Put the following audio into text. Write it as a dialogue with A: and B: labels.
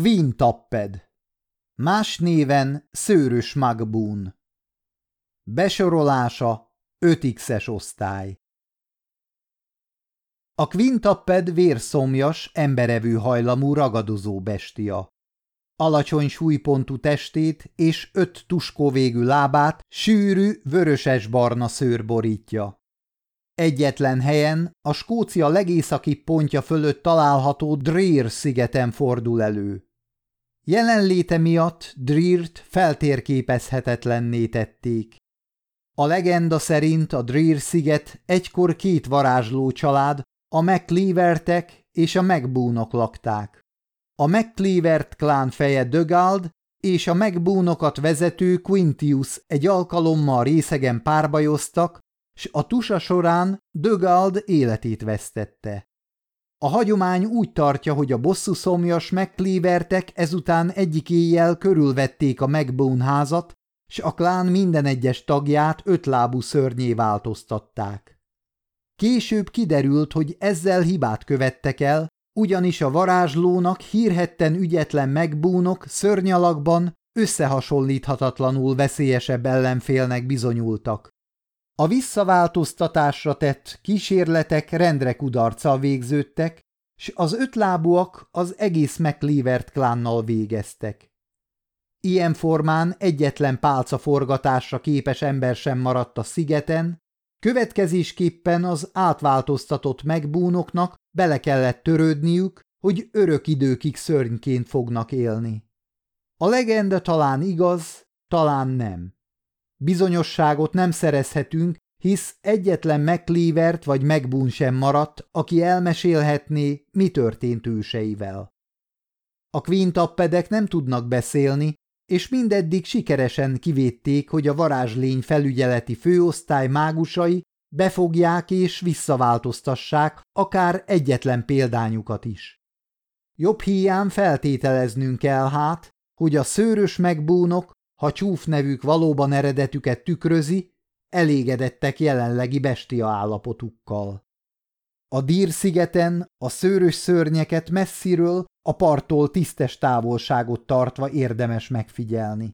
A: Queen Tapped Más néven Szőrös Magbún Besorolása 5x-es osztály A Quintapped vérszomjas, emberevő hajlamú ragadozó bestia. Alacsony súlypontú testét és öt tuskó végű lábát sűrű, vöröses-barna szőr borítja. Egyetlen helyen, a Skócia legészaki pontja fölött található Dreer szigeten fordul elő. Jelenléte miatt Dreert feltérképezhetetlenné tették. A legenda szerint a Dreer sziget egykor két varázsló család, a McLeavertek és a McBoonok lakták. A McLeavert klán feje Dögald és a McBoonokat vezető Quintius egy alkalommal részegen párbajoztak, s a tusa során Dögald életét vesztette. A hagyomány úgy tartja, hogy a bosszú szomjas megklévertek ezután egyik éjjel körülvették a McBone házat, s a klán minden egyes tagját ötlábú szörnyé változtatták. Később kiderült, hogy ezzel hibát követtek el, ugyanis a varázslónak hírhetten ügyetlen megbúnok szörnyalakban összehasonlíthatatlanul veszélyesebb ellenfélnek bizonyultak. A visszaváltoztatásra tett kísérletek rendre kudarccal végződtek, s az ötlábúak az egész McLeavert klánnal végeztek. Ilyen formán egyetlen pálca forgatásra képes ember sem maradt a szigeten, következésképpen az átváltoztatott megbúnoknak bele kellett törődniük, hogy örök időkig szörnyként fognak élni. A legenda talán igaz, talán nem. Bizonyosságot nem szerezhetünk, hisz egyetlen McLeavert vagy megbún sem maradt, aki elmesélhetné, mi történt őseivel. A quintappedek nem tudnak beszélni, és mindeddig sikeresen kivédték, hogy a varázslény felügyeleti főosztály mágusai befogják és visszaváltoztassák akár egyetlen példányukat is. Jobb hiány feltételeznünk kell hát, hogy a szőrös megbúnok ha csúf nevük valóban eredetüket tükrözi, elégedettek jelenlegi bestia állapotukkal. A Dír-szigeten a szőrös szörnyeket messziről, a parttól tisztes távolságot tartva érdemes megfigyelni.